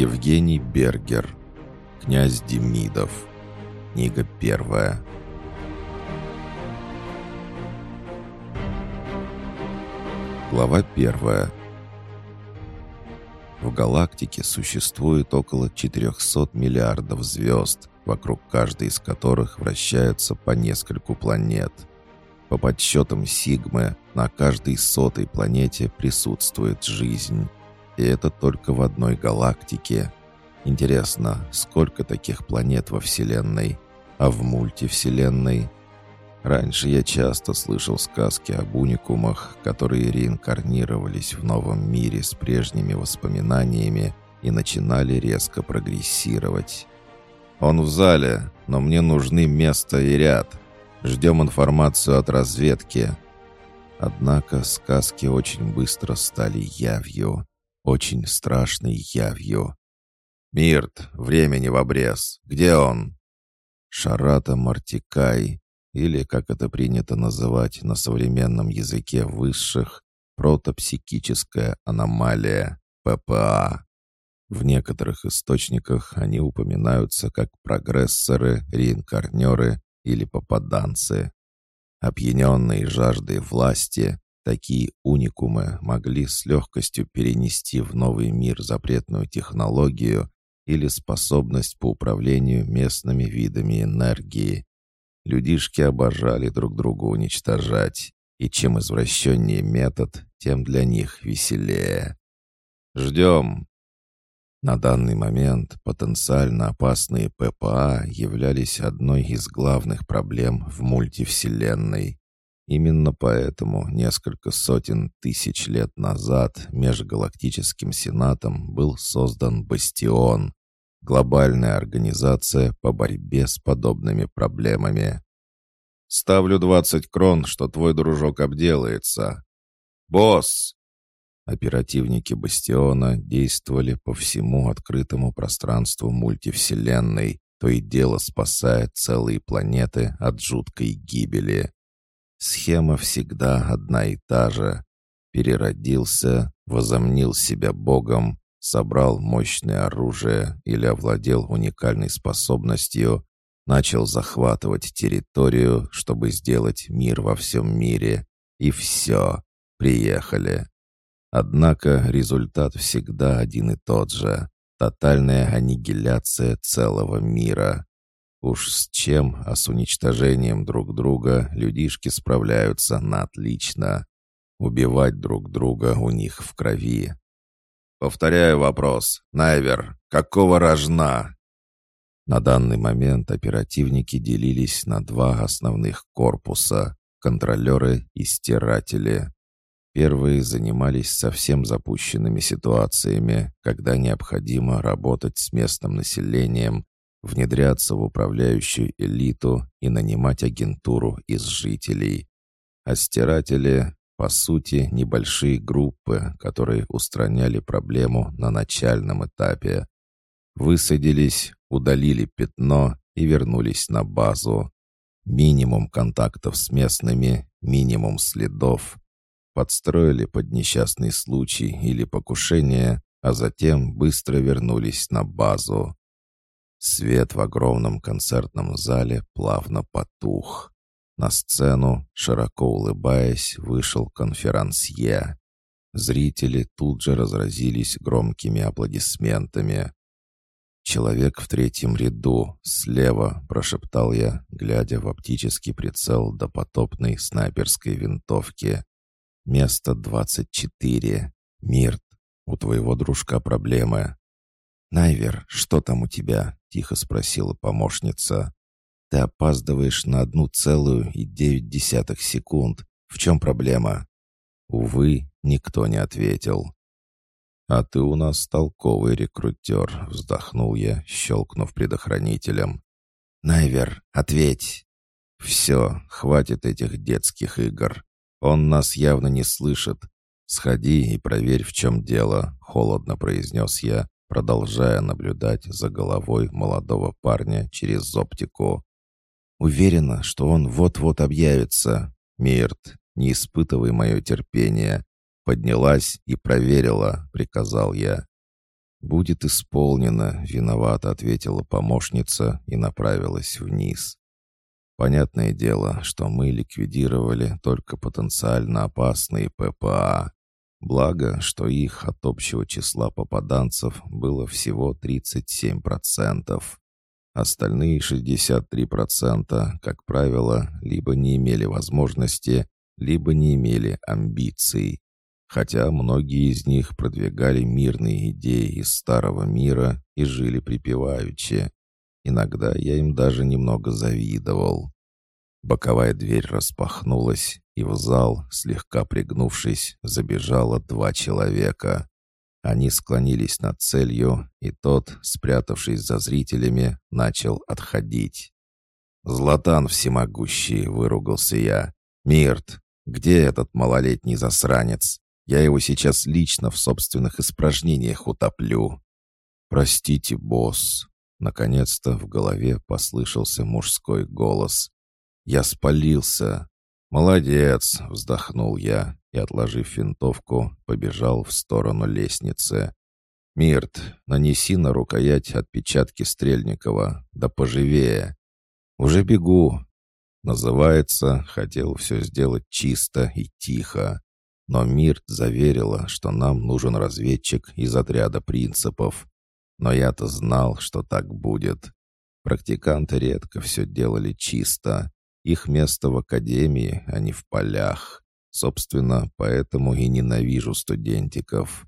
Евгений Бергер. Князь Демидов. Книга первая. Глава первая. В галактике существует около 400 миллиардов звезд, вокруг каждой из которых вращаются по нескольку планет. По подсчетам Сигмы, на каждой сотой планете присутствует жизнь. И это только в одной галактике. Интересно, сколько таких планет во Вселенной? А в мультивселенной? Раньше я часто слышал сказки об уникумах, которые реинкарнировались в новом мире с прежними воспоминаниями и начинали резко прогрессировать. «Он в зале, но мне нужны место и ряд. Ждем информацию от разведки». Однако сказки очень быстро стали явью, очень страшной явью. «Мирт, времени в обрез. Где он?» Шарата Мартикай, или, как это принято называть на современном языке высших, протопсихическая аномалия, ППА. В некоторых источниках они упоминаются как прогрессоры, реинкарнеры или попаданцы. Опьяненные жаждой власти, такие уникумы могли с легкостью перенести в новый мир запретную технологию или способность по управлению местными видами энергии, Людишки обожали друг друга уничтожать, и чем извращеннее метод, тем для них веселее. «Ждем!» На данный момент потенциально опасные ППА являлись одной из главных проблем в мультивселенной. Именно поэтому несколько сотен тысяч лет назад Межгалактическим Сенатом был создан «Бастион», Глобальная организация по борьбе с подобными проблемами. Ставлю 20 крон, что твой дружок обделается. Босс! Оперативники Бастиона действовали по всему открытому пространству мультивселенной, то и дело спасая целые планеты от жуткой гибели. Схема всегда одна и та же. Переродился, возомнил себя богом, собрал мощное оружие или овладел уникальной способностью, начал захватывать территорию, чтобы сделать мир во всем мире. И все, приехали. Однако результат всегда один и тот же. Тотальная аннигиляция целого мира. Уж с чем, а с уничтожением друг друга людишки справляются на отлично. Убивать друг друга у них в крови. Повторяю вопрос. Найвер, какого рожна? На данный момент оперативники делились на два основных корпуса — контролеры и стиратели. Первые занимались совсем запущенными ситуациями, когда необходимо работать с местным населением, внедряться в управляющую элиту и нанимать агентуру из жителей. А стиратели по сути, небольшие группы, которые устраняли проблему на начальном этапе. Высадились, удалили пятно и вернулись на базу. Минимум контактов с местными, минимум следов. Подстроили под несчастный случай или покушение, а затем быстро вернулись на базу. Свет в огромном концертном зале плавно потух. На сцену, широко улыбаясь, вышел конферансье. Зрители тут же разразились громкими аплодисментами. «Человек в третьем ряду, слева», — прошептал я, глядя в оптический прицел допотопной снайперской винтовки. «Место двадцать четыре. Мирт, у твоего дружка проблемы». «Найвер, что там у тебя?» — тихо спросила помощница. Ты опаздываешь на одну целую и девять десятых секунд. В чем проблема?» Увы, никто не ответил. «А ты у нас толковый рекрутер», — вздохнул я, щелкнув предохранителем. «Найвер, ответь!» «Все, хватит этих детских игр. Он нас явно не слышит. Сходи и проверь, в чем дело», — холодно произнес я, продолжая наблюдать за головой молодого парня через оптику. Уверена, что он вот-вот объявится. Мирт, не испытывай мое терпение. Поднялась и проверила, приказал я. «Будет исполнено», — виновато ответила помощница и направилась вниз. Понятное дело, что мы ликвидировали только потенциально опасные ППА. Благо, что их от общего числа попаданцев было всего 37%. Остальные 63%, как правило, либо не имели возможности, либо не имели амбиций. Хотя многие из них продвигали мирные идеи из старого мира и жили припеваючи. Иногда я им даже немного завидовал. Боковая дверь распахнулась, и в зал, слегка пригнувшись, забежало два человека. Они склонились над целью, и тот, спрятавшись за зрителями, начал отходить. «Златан всемогущий!» — выругался я. «Мирт, где этот малолетний засранец? Я его сейчас лично в собственных испражнениях утоплю». «Простите, босс». Наконец-то в голове послышался мужской голос. «Я спалился». «Молодец!» — вздохнул я и, отложив винтовку, побежал в сторону лестницы. «Мирт, нанеси на рукоять отпечатки Стрельникова, да поживее». «Уже бегу». Называется, хотел все сделать чисто и тихо. Но Мирт заверила, что нам нужен разведчик из отряда принципов. Но я-то знал, что так будет. Практиканты редко все делали чисто. Их место в академии, а не в полях. Собственно, поэтому и ненавижу студентиков.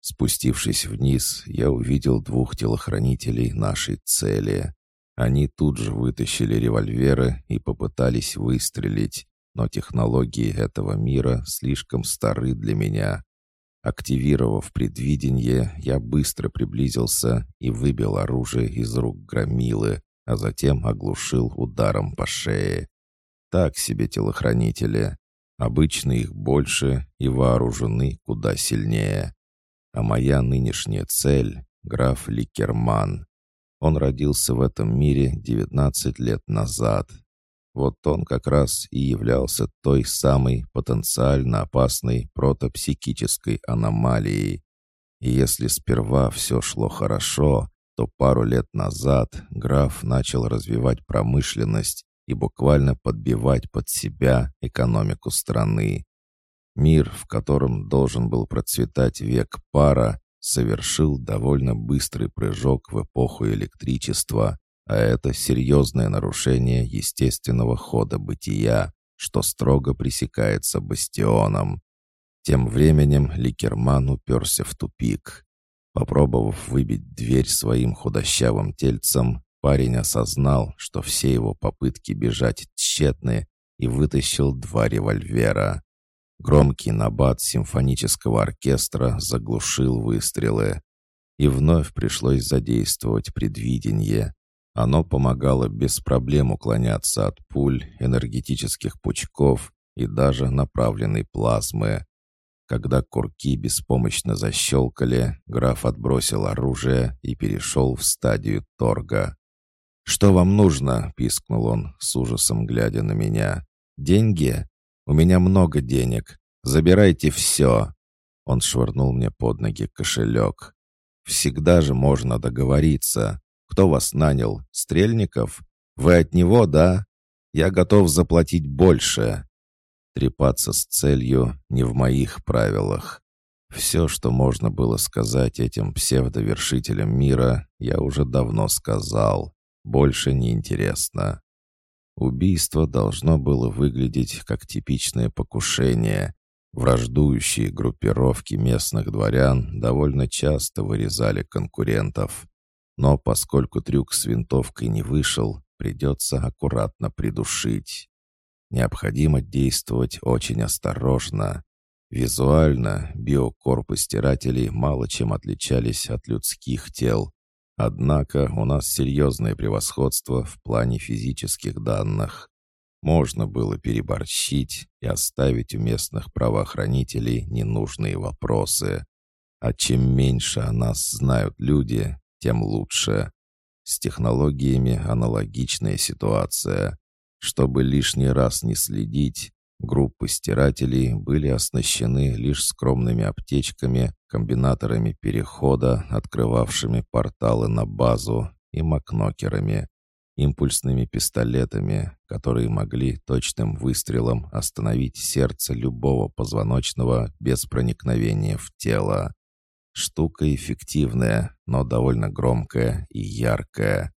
Спустившись вниз, я увидел двух телохранителей нашей цели. Они тут же вытащили револьверы и попытались выстрелить, но технологии этого мира слишком стары для меня. Активировав предвидение, я быстро приблизился и выбил оружие из рук громилы, а затем оглушил ударом по шее. Так себе телохранители. Обычно их больше и вооружены куда сильнее. А моя нынешняя цель — граф Ликерман. Он родился в этом мире 19 лет назад. Вот он как раз и являлся той самой потенциально опасной протопсихической аномалией. И если сперва все шло хорошо, то пару лет назад граф начал развивать промышленность и буквально подбивать под себя экономику страны. Мир, в котором должен был процветать век пара, совершил довольно быстрый прыжок в эпоху электричества, а это серьезное нарушение естественного хода бытия, что строго пресекается бастионом. Тем временем Ликерман уперся в тупик. Попробовав выбить дверь своим худощавым тельцем, парень осознал, что все его попытки бежать тщетны, и вытащил два револьвера. Громкий набат симфонического оркестра заглушил выстрелы. И вновь пришлось задействовать предвидение. Оно помогало без проблем уклоняться от пуль, энергетических пучков и даже направленной плазмы. Когда курки беспомощно защелкали, граф отбросил оружие и перешел в стадию торга. «Что вам нужно?» — пискнул он, с ужасом глядя на меня. «Деньги? У меня много денег. Забирайте все!» Он швырнул мне под ноги кошелек. «Всегда же можно договориться. Кто вас нанял? Стрельников? Вы от него, да? Я готов заплатить больше. Трепаться с целью не в моих правилах. Все, что можно было сказать этим псевдовершителям мира, я уже давно сказал. Больше не интересно. Убийство должно было выглядеть как типичное покушение. Враждующие группировки местных дворян довольно часто вырезали конкурентов. Но поскольку трюк с винтовкой не вышел, придется аккуратно придушить. Необходимо действовать очень осторожно. Визуально биокорпы стирателей мало чем отличались от людских тел. Однако у нас серьезное превосходство в плане физических данных. Можно было переборщить и оставить у местных правоохранителей ненужные вопросы. А чем меньше о нас знают люди, тем лучше. С технологиями аналогичная ситуация. Чтобы лишний раз не следить, группы стирателей были оснащены лишь скромными аптечками, комбинаторами перехода, открывавшими порталы на базу, и макнокерами, импульсными пистолетами, которые могли точным выстрелом остановить сердце любого позвоночного без проникновения в тело. Штука эффективная, но довольно громкая и яркая.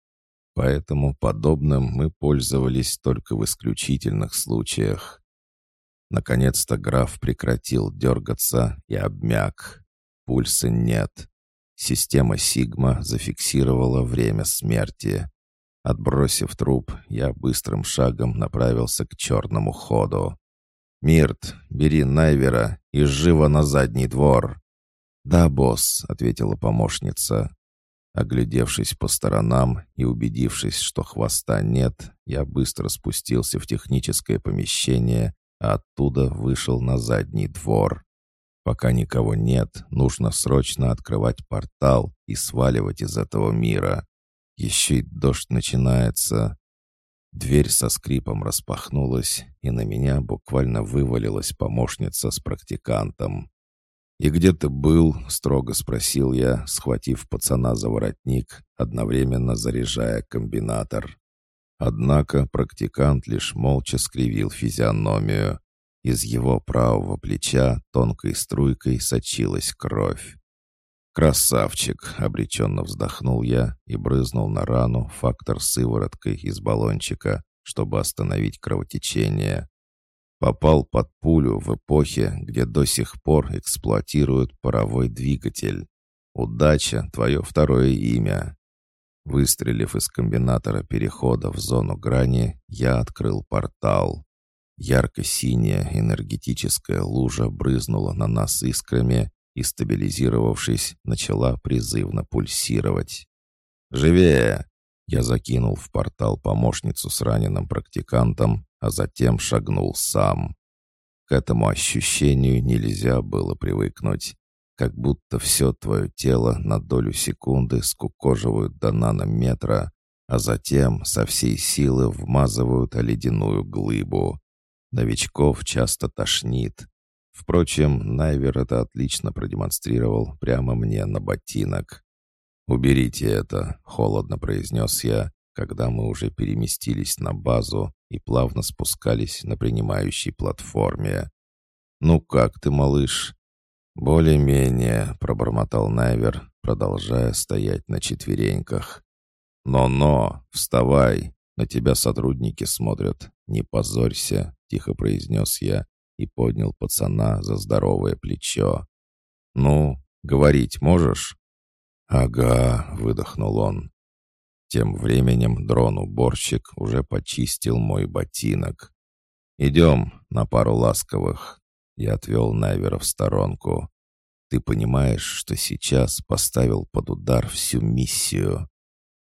Поэтому подобным мы пользовались только в исключительных случаях. Наконец-то граф прекратил дергаться и обмяк. Пульса нет. Система Сигма зафиксировала время смерти. Отбросив труп, я быстрым шагом направился к черному ходу. «Мирт, бери Найвера и живо на задний двор!» «Да, босс», — ответила помощница. Оглядевшись по сторонам и убедившись, что хвоста нет, я быстро спустился в техническое помещение, а оттуда вышел на задний двор. Пока никого нет, нужно срочно открывать портал и сваливать из этого мира. Еще и дождь начинается. Дверь со скрипом распахнулась, и на меня буквально вывалилась помощница с практикантом. «И где ты был?» — строго спросил я, схватив пацана за воротник, одновременно заряжая комбинатор. Однако практикант лишь молча скривил физиономию. Из его правого плеча тонкой струйкой сочилась кровь. «Красавчик!» — обреченно вздохнул я и брызнул на рану фактор сывороткой из баллончика, чтобы остановить кровотечение. Попал под пулю в эпохе, где до сих пор эксплуатируют паровой двигатель. Удача — твое второе имя. Выстрелив из комбинатора перехода в зону грани, я открыл портал. Ярко-синяя энергетическая лужа брызнула на нас искрами и, стабилизировавшись, начала призывно пульсировать. «Живее!» Я закинул в портал помощницу с раненым практикантом, а затем шагнул сам. К этому ощущению нельзя было привыкнуть, как будто все твое тело на долю секунды скукоживают до нанометра, а затем со всей силы вмазывают о ледяную глыбу. Новичков часто тошнит. Впрочем, Найвер это отлично продемонстрировал прямо мне на ботинок. «Уберите это», — холодно произнес я, когда мы уже переместились на базу и плавно спускались на принимающей платформе. «Ну как ты, малыш?» «Более-менее», — пробормотал Найвер, продолжая стоять на четвереньках. «Но-но, вставай, на тебя сотрудники смотрят, не позорься», — тихо произнес я и поднял пацана за здоровое плечо. «Ну, говорить можешь?» «Ага», — выдохнул он. Тем временем дрон-уборщик уже почистил мой ботинок. «Идем на пару ласковых». Я отвел Найвера в сторонку. «Ты понимаешь, что сейчас поставил под удар всю миссию?»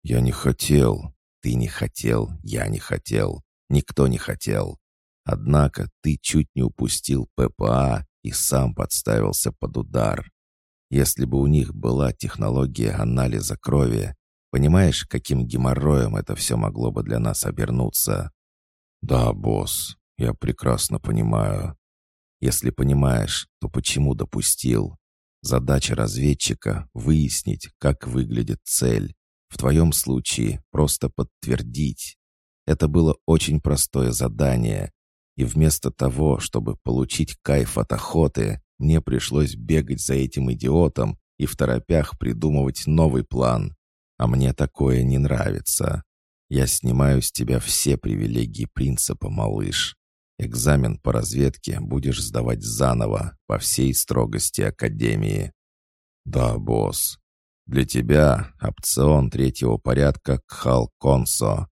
«Я не хотел». «Ты не хотел, я не хотел, никто не хотел. Однако ты чуть не упустил ППА и сам подставился под удар. Если бы у них была технология анализа крови, понимаешь, каким геморроем это все могло бы для нас обернуться? Да, босс, я прекрасно понимаю. Если понимаешь, то почему допустил? Задача разведчика — выяснить, как выглядит цель. В твоем случае просто подтвердить. Это было очень простое задание, и вместо того, чтобы получить кайф от охоты, мне пришлось бегать за этим идиотом и в торопях придумывать новый план. А мне такое не нравится. Я снимаю с тебя все привилегии принципа, малыш. Экзамен по разведке будешь сдавать заново, по всей строгости Академии. Да, босс. Для тебя опцион третьего порядка Кхал Консо.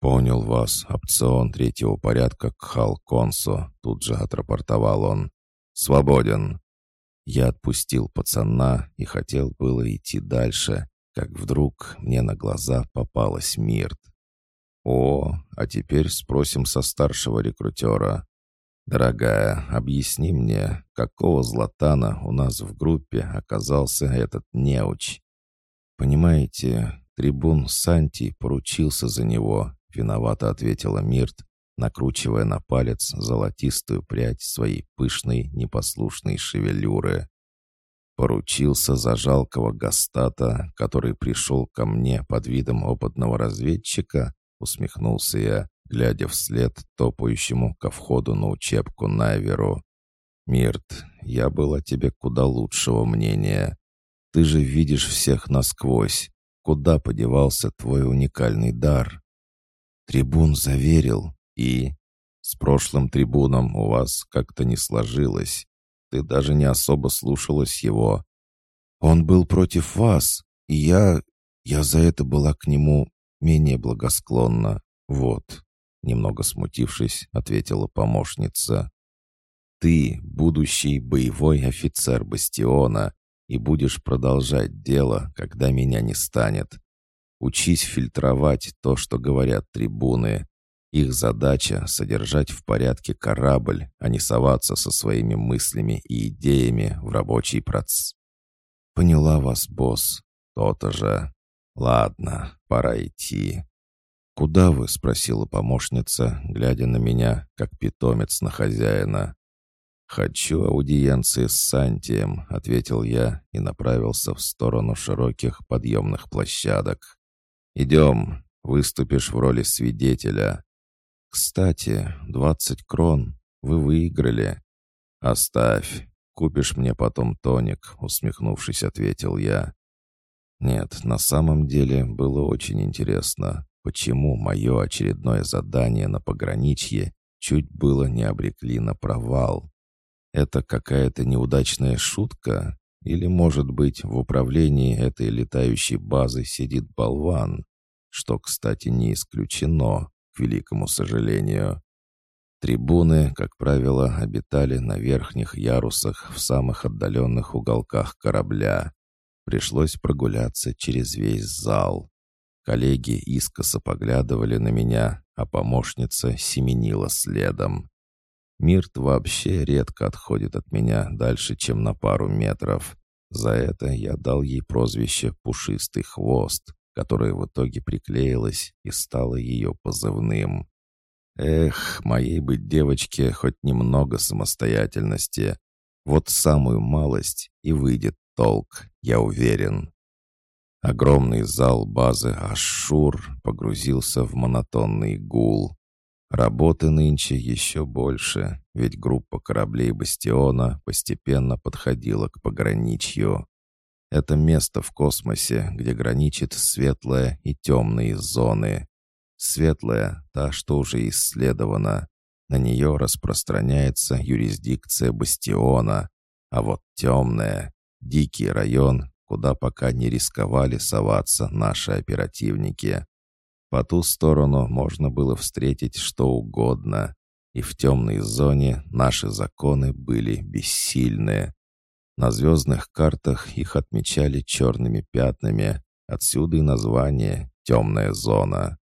Понял вас, опцион третьего порядка Кхал Консо, тут же отрапортовал он. «Свободен». Я отпустил пацана и хотел было идти дальше, как вдруг мне на глаза попалась Мирт. «О, а теперь спросим со старшего рекрутера. Дорогая, объясни мне, какого златана у нас в группе оказался этот неуч?» «Понимаете, трибун Санти поручился за него», — виновато ответила Мирт, накручивая на палец золотистую прядь своей пышной непослушной шевелюры. Поручился за жалкого гастата, который пришел ко мне под видом опытного разведчика, усмехнулся я, глядя вслед топающему ко входу на учебку Найверу. «Мирт, я был о тебе куда лучшего мнения. Ты же видишь всех насквозь. Куда подевался твой уникальный дар?» Трибун заверил. «И?» «С прошлым трибуном у вас как-то не сложилось. Ты даже не особо слушалась его. Он был против вас, и я... Я за это была к нему менее благосклонна. Вот». Немного смутившись, ответила помощница. «Ты будущий боевой офицер Бастиона и будешь продолжать дело, когда меня не станет. Учись фильтровать то, что говорят трибуны. Их задача — содержать в порядке корабль, а не соваться со своими мыслями и идеями в рабочий процесс. «Поняла вас, босс. То-то же. Ладно, пора идти». «Куда вы?» — спросила помощница, глядя на меня, как питомец на хозяина. «Хочу аудиенции с Сантием», — ответил я и направился в сторону широких подъемных площадок. «Идем, выступишь в роли свидетеля». «Кстати, двадцать крон. Вы выиграли». «Оставь. Купишь мне потом тоник», — усмехнувшись, ответил я. «Нет, на самом деле было очень интересно, почему мое очередное задание на пограничье чуть было не обрекли на провал. Это какая-то неудачная шутка? Или, может быть, в управлении этой летающей базы сидит болван? Что, кстати, не исключено, к великому сожалению. Трибуны, как правило, обитали на верхних ярусах в самых отдаленных уголках корабля. Пришлось прогуляться через весь зал. Коллеги искоса поглядывали на меня, а помощница семенила следом. Мирт вообще редко отходит от меня дальше, чем на пару метров. За это я дал ей прозвище «Пушистый хвост», которое в итоге приклеилось и стало ее позывным. Эх, моей бы девочке хоть немного самостоятельности. Вот самую малость и выйдет толк, я уверен. Огромный зал базы Ашур погрузился в монотонный гул. Работы нынче еще больше, ведь группа кораблей «Бастиона» постепенно подходила к пограничью. Это место в космосе, где граничит светлая и темные зоны. Светлая — та, что уже исследована. На нее распространяется юрисдикция «Бастиона», а вот темная — дикий район, куда пока не рисковали соваться наши оперативники. По ту сторону можно было встретить что угодно, и в темной зоне наши законы были бессильны. На звездных картах их отмечали черными пятнами, отсюда и название «темная зона».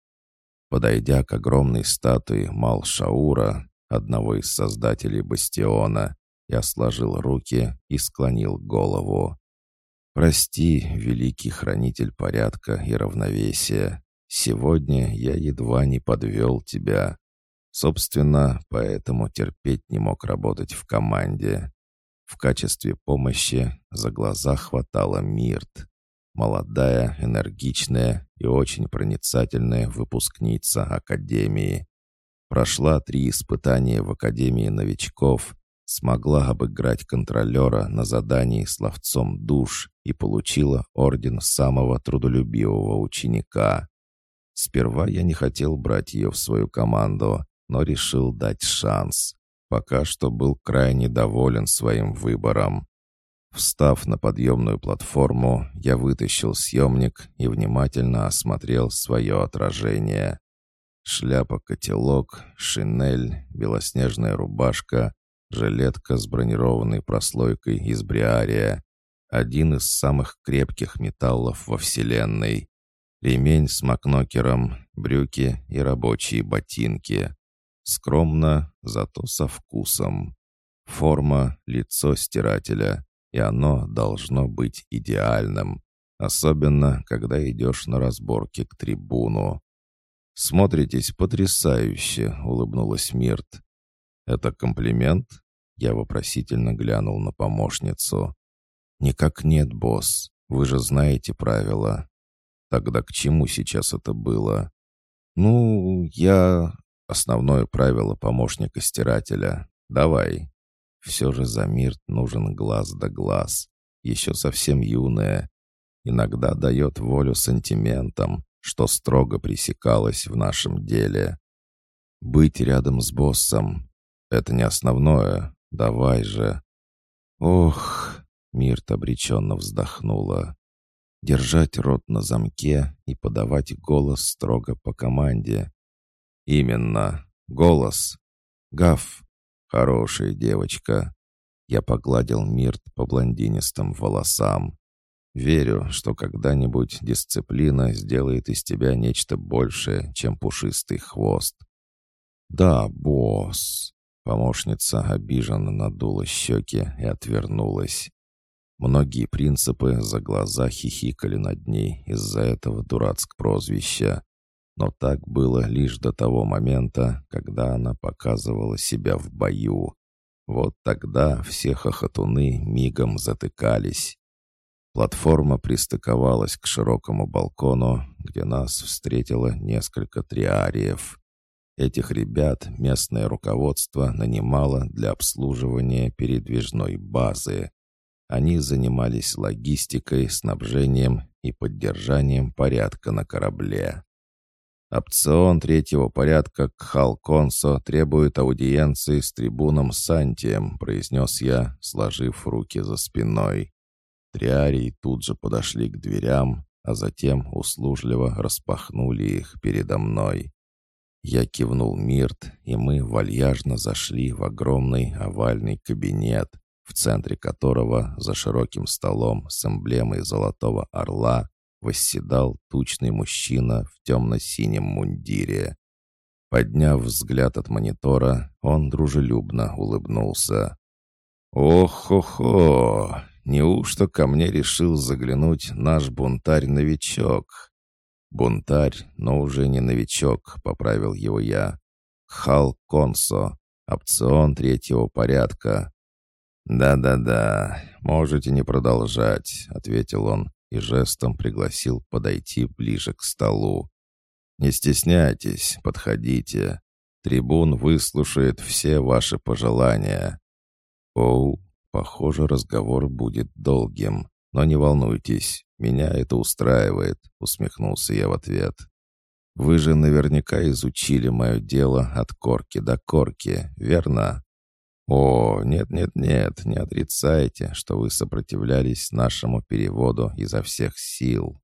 Подойдя к огромной статуе Малшаура, одного из создателей бастиона, я сложил руки и склонил голову. «Прости, великий хранитель порядка и равновесия, Сегодня я едва не подвел тебя. Собственно, поэтому терпеть не мог работать в команде. В качестве помощи за глаза хватала Мирт. Молодая, энергичная и очень проницательная выпускница Академии. Прошла три испытания в Академии новичков, смогла обыграть контролера на задании с ловцом душ и получила орден самого трудолюбивого ученика. Сперва я не хотел брать ее в свою команду, но решил дать шанс. Пока что был крайне доволен своим выбором. Встав на подъемную платформу, я вытащил съемник и внимательно осмотрел свое отражение. Шляпа-котелок, шинель, белоснежная рубашка, жилетка с бронированной прослойкой из бриария. Один из самых крепких металлов во Вселенной ремень с макнокером, брюки и рабочие ботинки. Скромно, зато со вкусом. Форма — лицо стирателя, и оно должно быть идеальным, особенно когда идешь на разборке к трибуну. «Смотритесь потрясающе», — улыбнулась Мирт. «Это комплимент?» — я вопросительно глянул на помощницу. «Никак нет, босс. Вы же знаете правила». «Тогда к чему сейчас это было?» «Ну, я...» «Основное правило помощника стирателя. Давай». Все же за мир нужен глаз да глаз. Еще совсем юная. Иногда дает волю сантиментам, что строго пресекалось в нашем деле. Быть рядом с боссом — это не основное. Давай же. Ох, Мирт обреченно вздохнула. Держать рот на замке и подавать голос строго по команде. Именно. Голос. Гав. Хорошая девочка. Я погладил Мирт по блондинистым волосам. Верю, что когда-нибудь дисциплина сделает из тебя нечто большее, чем пушистый хвост. «Да, босс!» Помощница обиженно надула щеки и отвернулась. Многие принципы за глаза хихикали над ней из-за этого дурацкого прозвища. Но так было лишь до того момента, когда она показывала себя в бою. Вот тогда все хохотуны мигом затыкались. Платформа пристыковалась к широкому балкону, где нас встретило несколько триариев. Этих ребят местное руководство нанимало для обслуживания передвижной базы. Они занимались логистикой, снабжением и поддержанием порядка на корабле. Опцион третьего порядка Кхал-Консо требует аудиенции с трибуном Сантием, произнес я, сложив руки за спиной. Триарии тут же подошли к дверям, а затем услужливо распахнули их передо мной. Я кивнул Мирт, и мы вальяжно зашли в огромный овальный кабинет, в центре которого, за широким столом с эмблемой золотого орла, восседал тучный мужчина в темно-синем мундире. Подняв взгляд от монитора, он дружелюбно улыбнулся. «Ох-хо-хо! Неужто ко мне решил заглянуть наш бунтарь-новичок? «Бунтарь, но уже не новичок», — поправил его я. «Хал Консо, опцион третьего порядка». «Да-да-да, можете не продолжать», — ответил он и жестом пригласил подойти ближе к столу. «Не стесняйтесь, подходите. Трибун выслушает все ваши пожелания». «Оу, похоже, разговор будет долгим, но не волнуйтесь, «Меня это устраивает», — усмехнулся я в ответ. «Вы же наверняка изучили мое дело от корки до корки, верно?» «О, нет-нет-нет, не отрицайте, что вы сопротивлялись нашему переводу изо всех сил.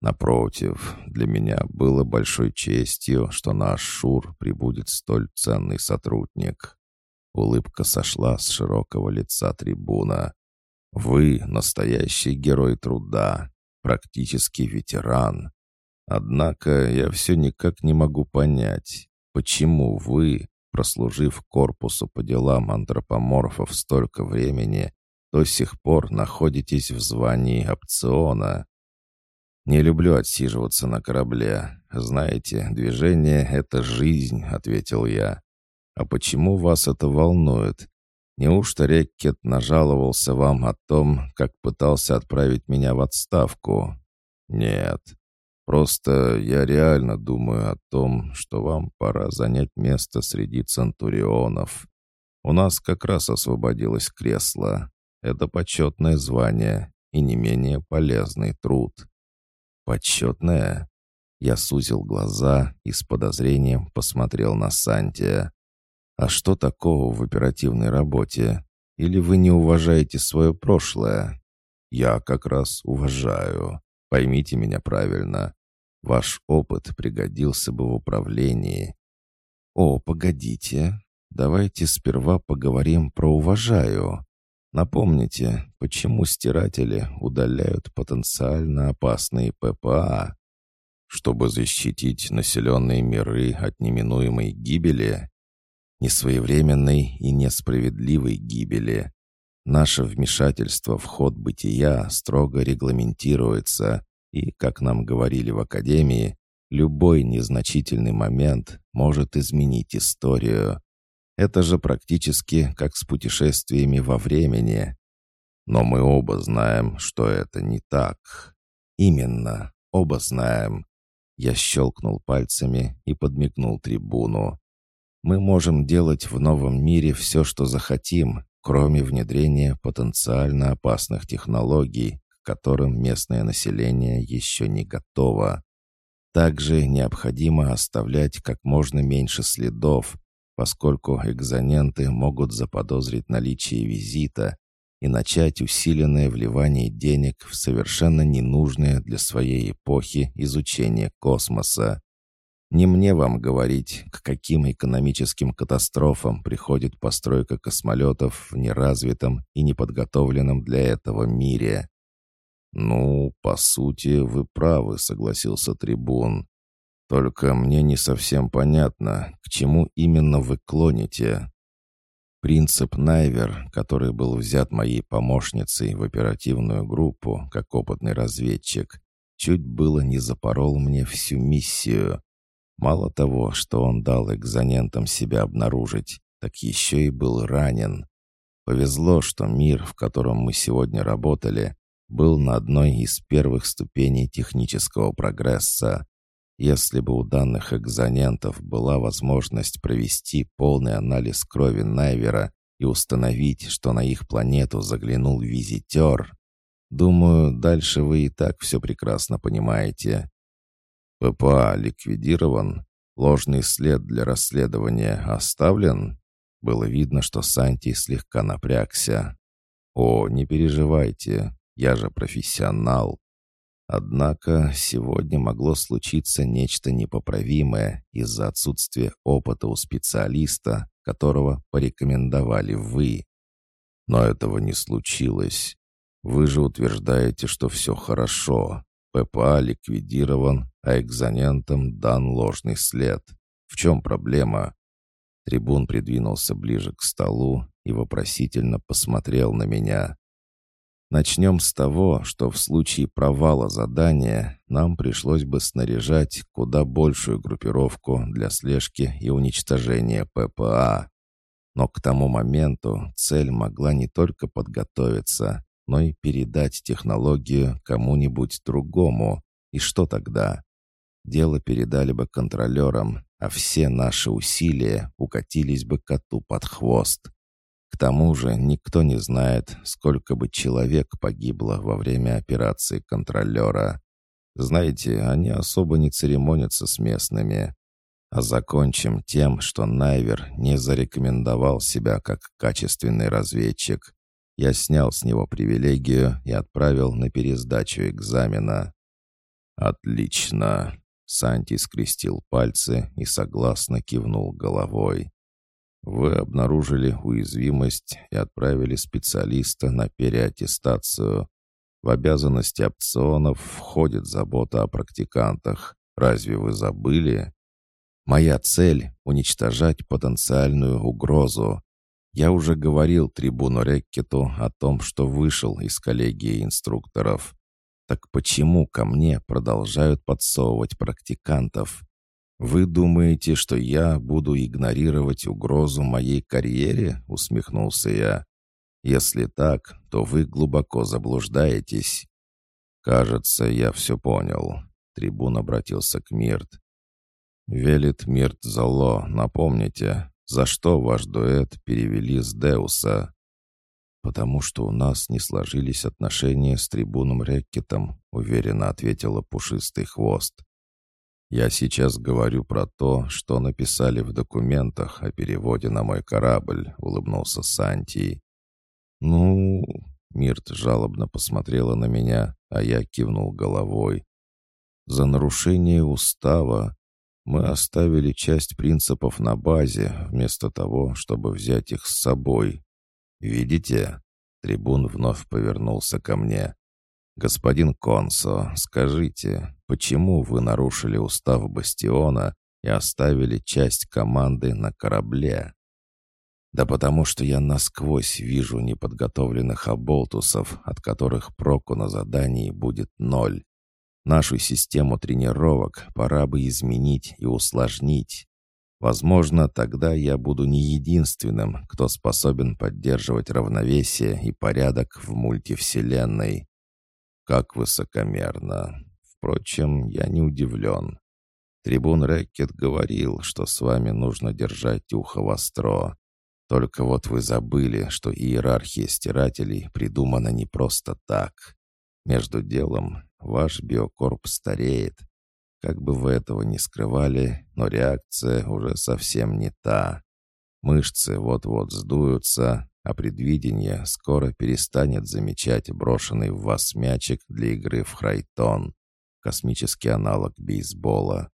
Напротив, для меня было большой честью, что наш Шур прибудет столь ценный сотрудник». Улыбка сошла с широкого лица трибуна. Вы — настоящий герой труда, практически ветеран. Однако я все никак не могу понять, почему вы, прослужив корпусу по делам антропоморфов столько времени, до сих пор находитесь в звании опциона. Не люблю отсиживаться на корабле. Знаете, движение — это жизнь, — ответил я. А почему вас это волнует? Неужто Реккет нажаловался вам о том, как пытался отправить меня в отставку? Нет. Просто я реально думаю о том, что вам пора занять место среди центурионов. У нас как раз освободилось кресло. Это почетное звание и не менее полезный труд. Почетное? Я сузил глаза и с подозрением посмотрел на Сантия. А что такого в оперативной работе? Или вы не уважаете свое прошлое? Я как раз уважаю. Поймите меня правильно. Ваш опыт пригодился бы в управлении. О, погодите. Давайте сперва поговорим про «уважаю». Напомните, почему стиратели удаляют потенциально опасные ППА? Чтобы защитить населенные миры от неминуемой гибели? несвоевременной и несправедливой гибели. Наше вмешательство в ход бытия строго регламентируется, и, как нам говорили в Академии, любой незначительный момент может изменить историю. Это же практически как с путешествиями во времени. Но мы оба знаем, что это не так. Именно, оба знаем. Я щелкнул пальцами и подмигнул трибуну. Мы можем делать в новом мире все, что захотим, кроме внедрения потенциально опасных технологий, к которым местное население еще не готово. Также необходимо оставлять как можно меньше следов, поскольку экзоненты могут заподозрить наличие визита и начать усиленное вливание денег в совершенно ненужное для своей эпохи изучение космоса. Не мне вам говорить, к каким экономическим катастрофам приходит постройка космолетов в неразвитом и неподготовленном для этого мире. «Ну, по сути, вы правы», — согласился трибун. «Только мне не совсем понятно, к чему именно вы клоните». Принцип Найвер, который был взят моей помощницей в оперативную группу как опытный разведчик, чуть было не запорол мне всю миссию. Мало того, что он дал экзонентам себя обнаружить, так еще и был ранен. Повезло, что мир, в котором мы сегодня работали, был на одной из первых ступеней технического прогресса. Если бы у данных экзонентов была возможность провести полный анализ крови Найвера и установить, что на их планету заглянул визитер, думаю, дальше вы и так все прекрасно понимаете. ППА ликвидирован? Ложный след для расследования оставлен? Было видно, что Санти слегка напрягся. «О, не переживайте, я же профессионал. Однако сегодня могло случиться нечто непоправимое из-за отсутствия опыта у специалиста, которого порекомендовали вы. Но этого не случилось. Вы же утверждаете, что все хорошо. ППА ликвидирован, а экзонентам дан ложный след. В чем проблема? Трибун придвинулся ближе к столу и вопросительно посмотрел на меня. Начнем с того, что в случае провала задания нам пришлось бы снаряжать куда большую группировку для слежки и уничтожения ППА. Но к тому моменту цель могла не только подготовиться, но и передать технологию кому-нибудь другому. И что тогда? Дело передали бы контролерам, а все наши усилия укатились бы коту под хвост. К тому же никто не знает, сколько бы человек погибло во время операции контролера. Знаете, они особо не церемонятся с местными. А закончим тем, что Найвер не зарекомендовал себя как качественный разведчик. Я снял с него привилегию и отправил на пересдачу экзамена. «Отлично!» Санти скрестил пальцы и согласно кивнул головой. Вы обнаружили уязвимость и отправили специалиста на переаттестацию. В обязанности опционов входит забота о практикантах. Разве вы забыли? Моя цель — уничтожать потенциальную угрозу. Я уже говорил трибуну Реккету о том, что вышел из коллегии инструкторов. Так почему ко мне продолжают подсовывать практикантов? «Вы думаете, что я буду игнорировать угрозу моей карьере?» — усмехнулся я. «Если так, то вы глубоко заблуждаетесь». «Кажется, я все понял», — трибун обратился к Мирт. «Велит Мирт Зало, напомните, за что ваш дуэт перевели с Деуса?» «Потому что у нас не сложились отношения с трибуном Реккетом», — уверенно ответила пушистый хвост. Я сейчас говорю про то, что написали в документах о переводе на мой корабль», — улыбнулся Санти. «Ну...» — Мирт жалобно посмотрела на меня, а я кивнул головой. «За нарушение устава мы оставили часть принципов на базе, вместо того, чтобы взять их с собой. Видите?» Трибун вновь повернулся ко мне. «Господин Консо, скажите, почему вы нарушили устав Бастиона и оставили часть команды на корабле?» «Да потому что я насквозь вижу неподготовленных оболтусов, от которых проку на задании будет ноль. Нашу систему тренировок пора бы изменить и усложнить. Возможно, тогда я буду не единственным, кто способен поддерживать равновесие и порядок в мультивселенной. Как высокомерно. Впрочем, я не удивлен. Трибун Рэкет говорил, что с вами нужно держать ухо востро. Только вот вы забыли, что иерархия стирателей придумана не просто так. Между делом, ваш биокорп стареет. Как бы вы этого ни скрывали, но реакция уже совсем не та. Мышцы вот-вот сдуются, а предвидение скоро перестанет замечать брошенный в вас мячик для игры в храйтон, космический аналог бейсбола.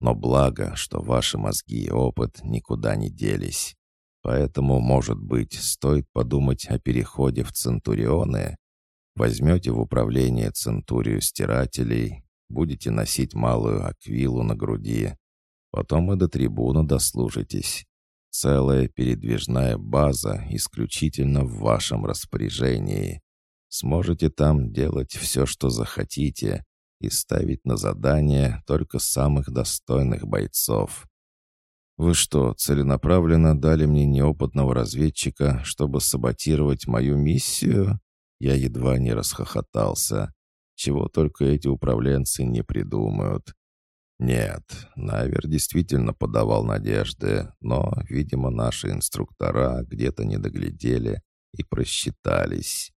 Но благо, что ваши мозги и опыт никуда не делись. Поэтому, может быть, стоит подумать о переходе в Центурионы. Возьмете в управление Центурию стирателей, будете носить малую аквилу на груди. Потом и до трибуна дослужитесь. Целая передвижная база исключительно в вашем распоряжении. Сможете там делать все, что захотите, и ставить на задание только самых достойных бойцов. Вы что, целенаправленно дали мне неопытного разведчика, чтобы саботировать мою миссию? Я едва не расхохотался. Чего только эти управленцы не придумают. Нет, Навер действительно подавал надежды, но, видимо, наши инструктора где-то не доглядели и просчитались.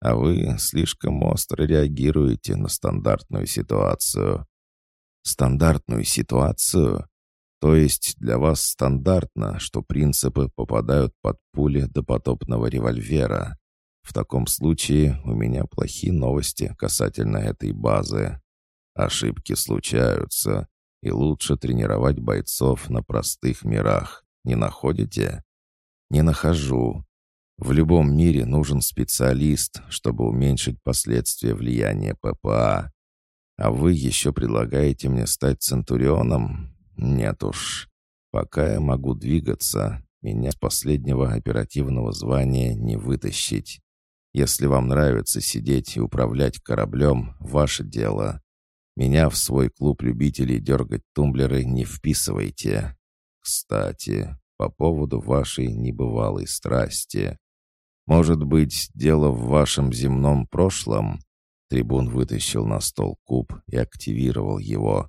А вы слишком остро реагируете на стандартную ситуацию. Стандартную ситуацию? То есть для вас стандартно, что принципы попадают под пули допотопного револьвера. В таком случае у меня плохие новости касательно этой базы. Ошибки случаются, и лучше тренировать бойцов на простых мирах. Не находите? Не нахожу. В любом мире нужен специалист, чтобы уменьшить последствия влияния ППА. А вы еще предлагаете мне стать центурионом? Нет уж. Пока я могу двигаться, меня с последнего оперативного звания не вытащить. Если вам нравится сидеть и управлять кораблем, ваше дело. Меня в свой клуб любителей дергать тумблеры не вписывайте. Кстати, по поводу вашей небывалой страсти. Может быть, дело в вашем земном прошлом?» Трибун вытащил на стол куб и активировал его.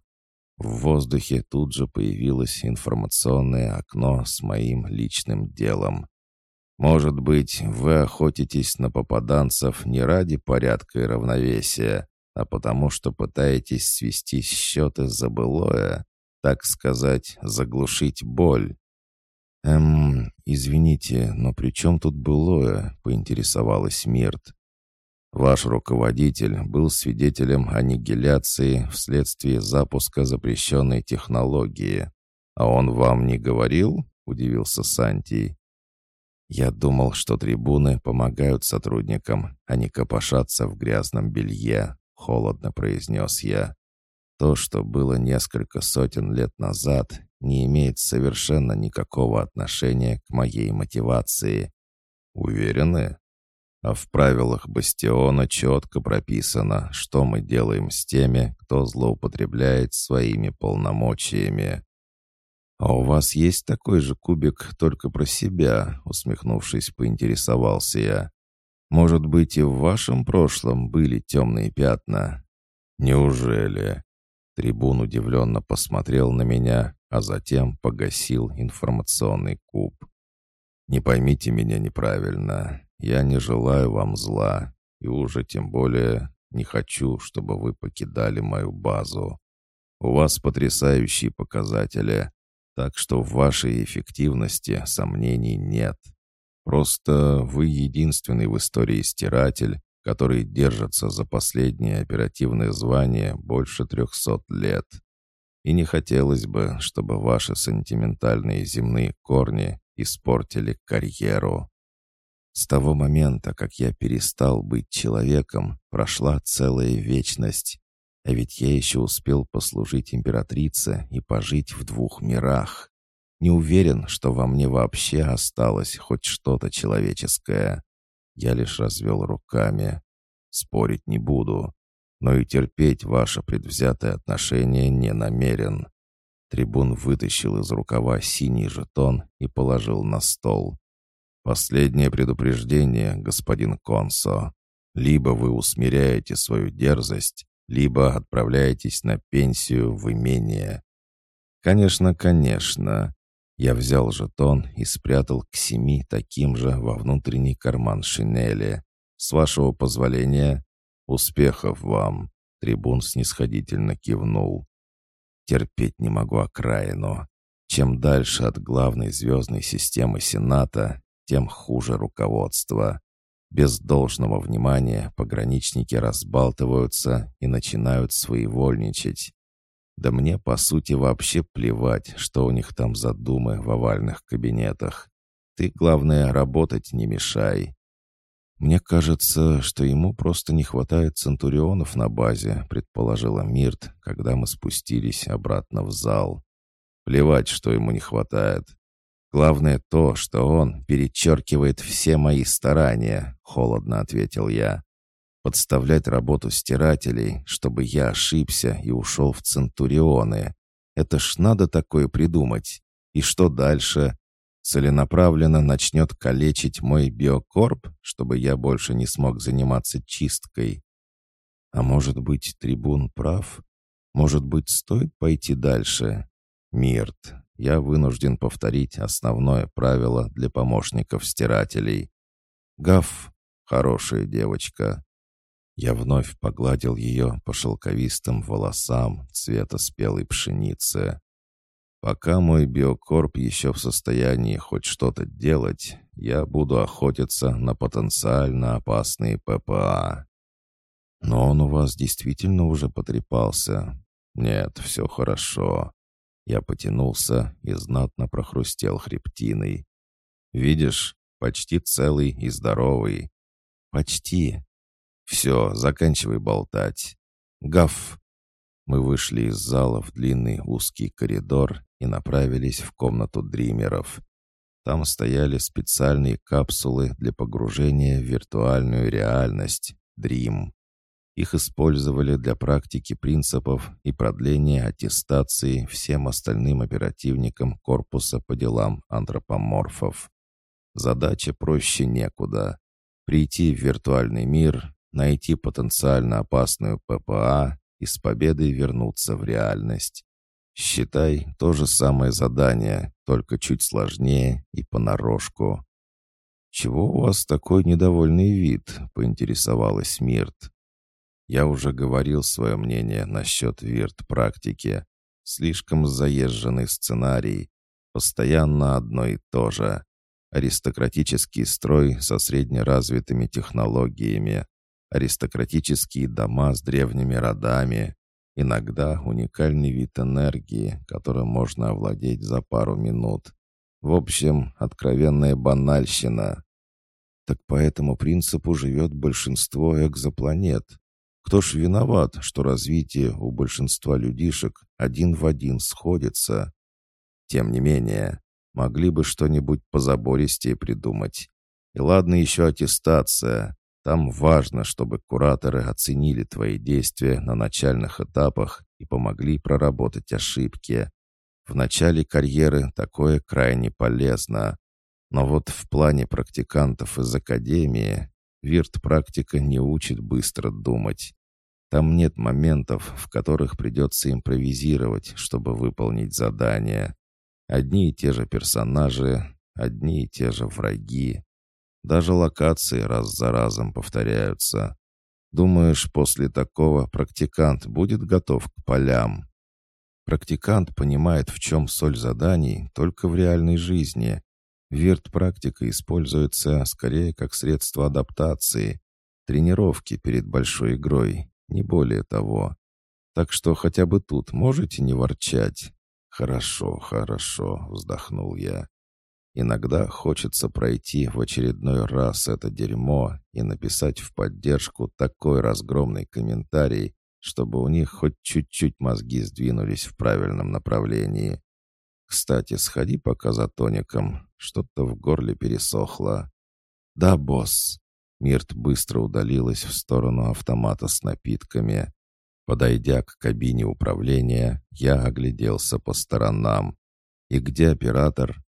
В воздухе тут же появилось информационное окно с моим личным делом. «Может быть, вы охотитесь на попаданцев не ради порядка и равновесия, а потому что пытаетесь свести счеты за былое, так сказать, заглушить боль?» «Эм, извините, но при чем тут былое?» — поинтересовалась Мирт. «Ваш руководитель был свидетелем аннигиляции вследствие запуска запрещенной технологии. А он вам не говорил?» — удивился Сантий. «Я думал, что трибуны помогают сотрудникам, а не копошатся в грязном белье», — холодно произнес я. «То, что было несколько сотен лет назад, не имеет совершенно никакого отношения к моей мотивации. Уверены? А в правилах бастиона четко прописано, что мы делаем с теми, кто злоупотребляет своими полномочиями. «А у вас есть такой же кубик только про себя?» Усмехнувшись, поинтересовался я. «Может быть, и в вашем прошлом были темные пятна?» «Неужели?» Трибун удивленно посмотрел на меня, а затем погасил информационный куб. «Не поймите меня неправильно. Я не желаю вам зла, и уже тем более не хочу, чтобы вы покидали мою базу. У вас потрясающие показатели, так что в вашей эффективности сомнений нет. Просто вы единственный в истории стиратель, который держится за последнее оперативное звание больше трехсот лет. И не хотелось бы, чтобы ваши сентиментальные земные корни испортили карьеру. С того момента, как я перестал быть человеком, прошла целая вечность. А ведь я еще успел послужить императрице и пожить в двух мирах. Не уверен, что во мне вообще осталось хоть что-то человеческое. Я лишь развел руками. Спорить не буду но и терпеть ваше предвзятое отношение не намерен. Трибун вытащил из рукава синий жетон и положил на стол. «Последнее предупреждение, господин Консо. Либо вы усмиряете свою дерзость, либо отправляетесь на пенсию в имение». «Конечно, конечно». Я взял жетон и спрятал к семи таким же во внутренний карман шинели. «С вашего позволения, успехов вам!» Трибун снисходительно кивнул. «Терпеть не могу окраину. Чем дальше от главной звездной системы Сената, тем хуже руководство. Без должного внимания пограничники разбалтываются и начинают своевольничать. Да мне, по сути, вообще плевать, что у них там за думы в овальных кабинетах. Ты, главное, работать не мешай. Мне кажется, что ему просто не хватает центурионов на базе, предположила Мирт, когда мы спустились обратно в зал. Плевать, что ему не хватает. Главное то, что он перечеркивает все мои старания, холодно ответил я. Подставлять работу стирателей, чтобы я ошибся и ушел в Центурионы. Это ж надо такое придумать. И что дальше? Целенаправленно начнет калечить мой биокорп, чтобы я больше не смог заниматься чисткой. А может быть, трибун прав? Может быть, стоит пойти дальше? Мирт, я вынужден повторить основное правило для помощников стирателей. Гав, хорошая девочка. Я вновь погладил ее по шелковистым волосам цвета спелой пшеницы. Пока мой биокорп еще в состоянии хоть что-то делать, я буду охотиться на потенциально опасные ППА. Но он у вас действительно уже потрепался. Нет, все хорошо. Я потянулся и знатно прохрустел хребтиной. «Видишь, почти целый и здоровый». «Почти». «Все, заканчивай болтать». «Гав!» Мы вышли из зала в длинный узкий коридор и направились в комнату дримеров. Там стояли специальные капсулы для погружения в виртуальную реальность — Дрим. Их использовали для практики принципов и продления аттестации всем остальным оперативникам корпуса по делам антропоморфов. Задача проще некуда. Прийти в виртуальный мир, найти потенциально опасную ППА и с победой вернуться в реальность. Считай, то же самое задание, только чуть сложнее и понарошку. «Чего у вас такой недовольный вид?» — поинтересовалась Мирт. Я уже говорил свое мнение насчет вирт-практики. Слишком заезженный сценарий. Постоянно одно и то же. Аристократический строй со среднеразвитыми технологиями. Аристократические дома с древними родами. Иногда уникальный вид энергии, которым можно овладеть за пару минут. В общем, откровенная банальщина. Так по этому принципу живет большинство экзопланет. Кто ж виноват, что развитие у большинства людишек один в один сходится? Тем не менее, могли бы что-нибудь позабористее придумать. И ладно еще аттестация. Там важно, чтобы кураторы оценили твои действия на начальных этапах и помогли проработать ошибки. В начале карьеры такое крайне полезно. Но вот в плане практикантов из академии Вирт-практика не учит быстро думать. Там нет моментов, в которых придется импровизировать, чтобы выполнить задание. Одни и те же персонажи, одни и те же враги. Даже локации раз за разом повторяются. Думаешь, после такого практикант будет готов к полям? Практикант понимает, в чем соль заданий, только в реальной жизни, Вирт-практика используется скорее как средство адаптации, тренировки перед большой игрой, не более того. Так что хотя бы тут можете не ворчать. «Хорошо, хорошо», — вздохнул я. «Иногда хочется пройти в очередной раз это дерьмо и написать в поддержку такой разгромный комментарий, чтобы у них хоть чуть-чуть мозги сдвинулись в правильном направлении. Кстати, сходи пока за тоником. Что-то в горле пересохло. Да, босс. Мирт быстро удалилась в сторону автомата с напитками. Подойдя к кабине управления, я огляделся по сторонам. «И где оператор?»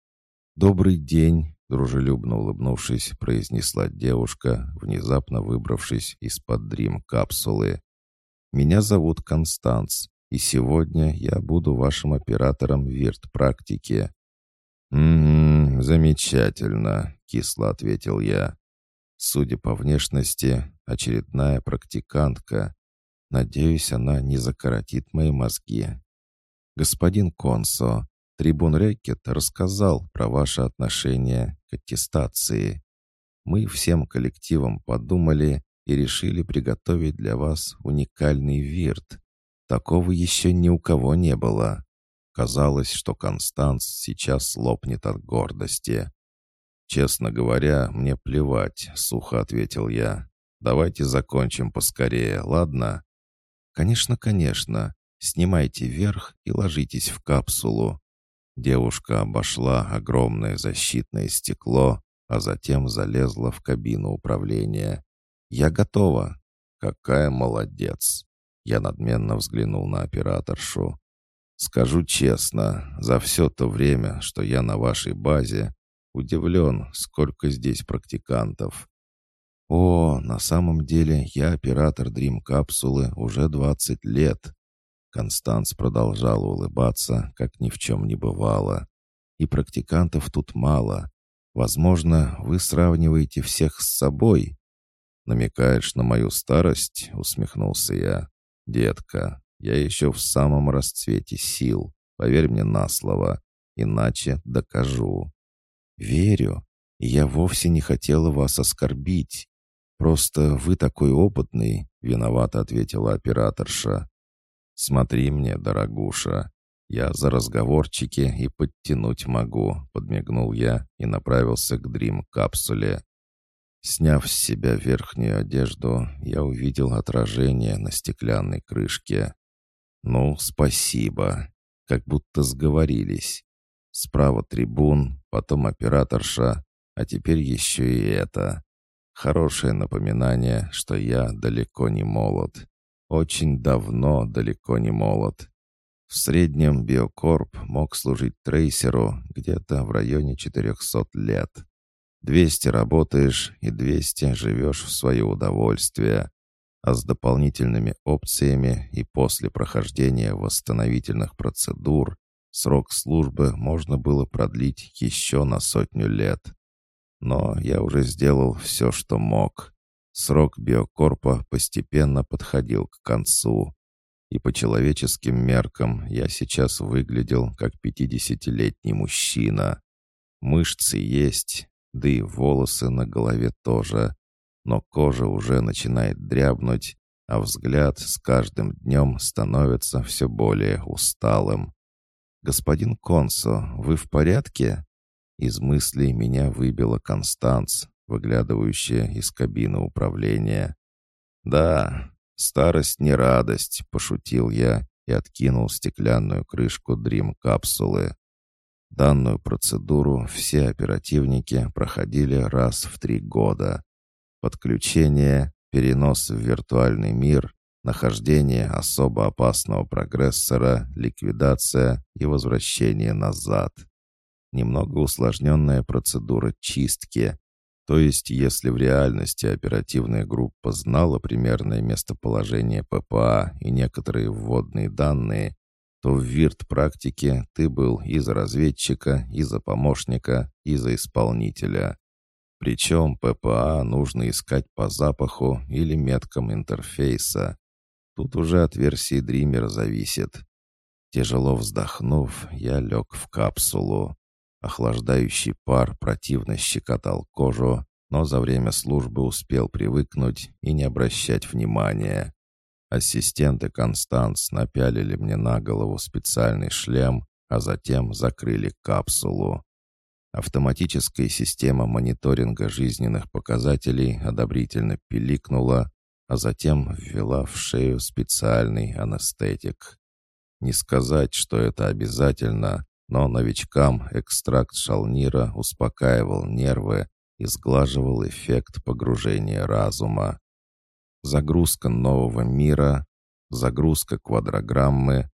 «Добрый день», — дружелюбно улыбнувшись, произнесла девушка, внезапно выбравшись из-под дрим-капсулы. «Меня зовут Констанц, и сегодня я буду вашим оператором вирт-практики». «М-м, замечательно», — кисло ответил я. Судя по внешности, очередная практикантка. Надеюсь, она не закоротит мои мозги. Господин Консо, трибун Рекет рассказал про ваше отношение к аттестации. Мы всем коллективом подумали и решили приготовить для вас уникальный вирт. Такого еще ни у кого не было. Казалось, что Констанс сейчас лопнет от гордости. «Честно говоря, мне плевать», — сухо ответил я. «Давайте закончим поскорее, ладно?» «Конечно, конечно. Снимайте верх и ложитесь в капсулу». Девушка обошла огромное защитное стекло, а затем залезла в кабину управления. «Я готова». «Какая молодец!» Я надменно взглянул на операторшу. «Скажу честно, за все то время, что я на вашей базе, удивлен, сколько здесь практикантов. О, на самом деле я оператор Дрим-капсулы уже 20 лет. Констанс продолжал улыбаться, как ни в чем не бывало. И практикантов тут мало. Возможно, вы сравниваете всех с собой. Намекаешь на мою старость, усмехнулся я. Детка, я еще в самом расцвете сил. Поверь мне на слово, иначе докажу. Верю, и я вовсе не хотела вас оскорбить. «Просто вы такой опытный», — виновато ответила операторша. «Смотри мне, дорогуша, я за разговорчики и подтянуть могу», — подмигнул я и направился к дрим-капсуле. Сняв с себя верхнюю одежду, я увидел отражение на стеклянной крышке. «Ну, спасибо. Как будто сговорились. Справа трибун, потом операторша, а теперь еще и это. Хорошее напоминание, что я далеко не молод. Очень давно далеко не молод. В среднем биокорп мог служить трейсеру где-то в районе 400 лет. 200 работаешь и 200 живешь в свое удовольствие. А с дополнительными опциями и после прохождения восстановительных процедур срок службы можно было продлить еще на сотню лет. Но я уже сделал все, что мог. Срок биокорпа постепенно подходил к концу. И по человеческим меркам я сейчас выглядел как пятидесятилетний мужчина. Мышцы есть, да и волосы на голове тоже. Но кожа уже начинает дрябнуть, а взгляд с каждым днем становится все более усталым. «Господин Консо, вы в порядке?» Из мыслей меня выбила Констанц, выглядывающая из кабины управления. «Да, старость не радость», — пошутил я и откинул стеклянную крышку дрим-капсулы. Данную процедуру все оперативники проходили раз в три года. Подключение, перенос в виртуальный мир, нахождение особо опасного прогрессора, ликвидация и возвращение назад немного усложненная процедура чистки. То есть, если в реальности оперативная группа знала примерное местоположение ППА и некоторые вводные данные, то в ВИРТ-практике ты был и за разведчика, и за помощника, и за исполнителя. Причем ППА нужно искать по запаху или меткам интерфейса. Тут уже от версии Дримера зависит. Тяжело вздохнув, я лег в капсулу. Охлаждающий пар противно щекотал кожу, но за время службы успел привыкнуть и не обращать внимания. Ассистенты Констанс напялили мне на голову специальный шлем, а затем закрыли капсулу. Автоматическая система мониторинга жизненных показателей одобрительно пиликнула, а затем ввела в шею специальный анестетик. Не сказать, что это обязательно, но новичкам экстракт шалнира успокаивал нервы и сглаживал эффект погружения разума. Загрузка нового мира, загрузка квадрограммы,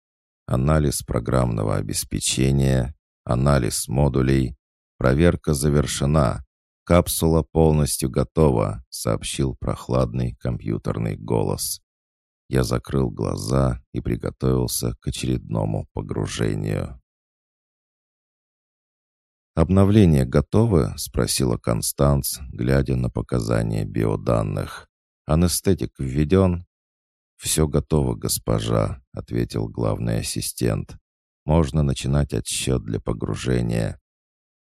анализ программного обеспечения, анализ модулей. Проверка завершена. Капсула полностью готова, сообщил прохладный компьютерный голос. Я закрыл глаза и приготовился к очередному погружению. «Обновление готовы?» — спросила Констанц, глядя на показания биоданных. «Анестетик введен?» «Все готово, госпожа», — ответил главный ассистент. «Можно начинать отсчет для погружения».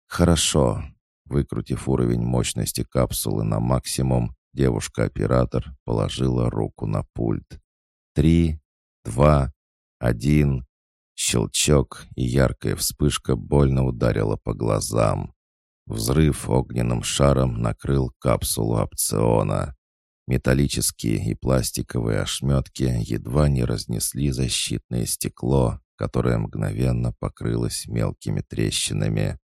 «Хорошо». Выкрутив уровень мощности капсулы на максимум, девушка-оператор положила руку на пульт. Три, два, один. Щелчок и яркая вспышка больно ударила по глазам. Взрыв огненным шаром накрыл капсулу опциона. Металлические и пластиковые ошметки едва не разнесли защитное стекло, которое мгновенно покрылось мелкими трещинами.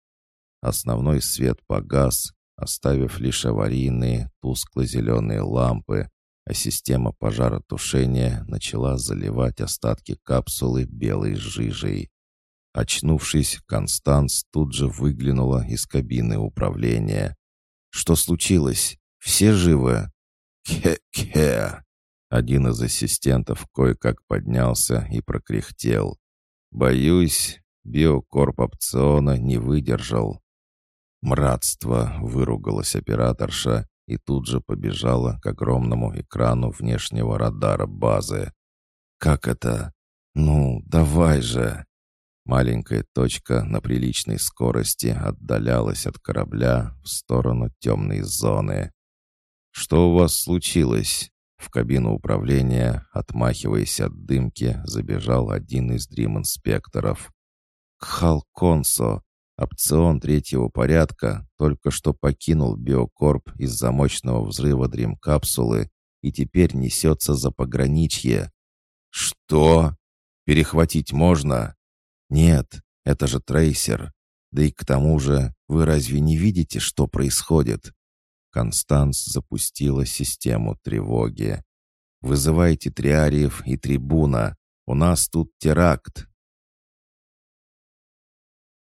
Основной свет погас, оставив лишь аварийные тускло-зеленые лампы, а система пожаротушения начала заливать остатки капсулы белой жижей. Очнувшись, Констанс тут же выглянула из кабины управления. «Что случилось? Все живы?» «Хе-хе!» Один из ассистентов кое-как поднялся и прокряхтел. «Боюсь, биокорп опциона не выдержал». «Мратство!» — выругалась операторша и тут же побежала к огромному экрану внешнего радара базы. «Как это? Ну, давай же!» Маленькая точка на приличной скорости отдалялась от корабля в сторону темной зоны. «Что у вас случилось?» В кабину управления, отмахиваясь от дымки, забежал один из дрим-инспекторов. «Кхал Консо, опцион третьего порядка, только что покинул биокорп из-за мощного взрыва дрим-капсулы и теперь несется за пограничье». «Что? Перехватить можно?» «Нет, это же трейсер. Да и к тому же, вы разве не видите, что происходит?» Констанс запустила систему тревоги. «Вызывайте триариев и трибуна. У нас тут теракт.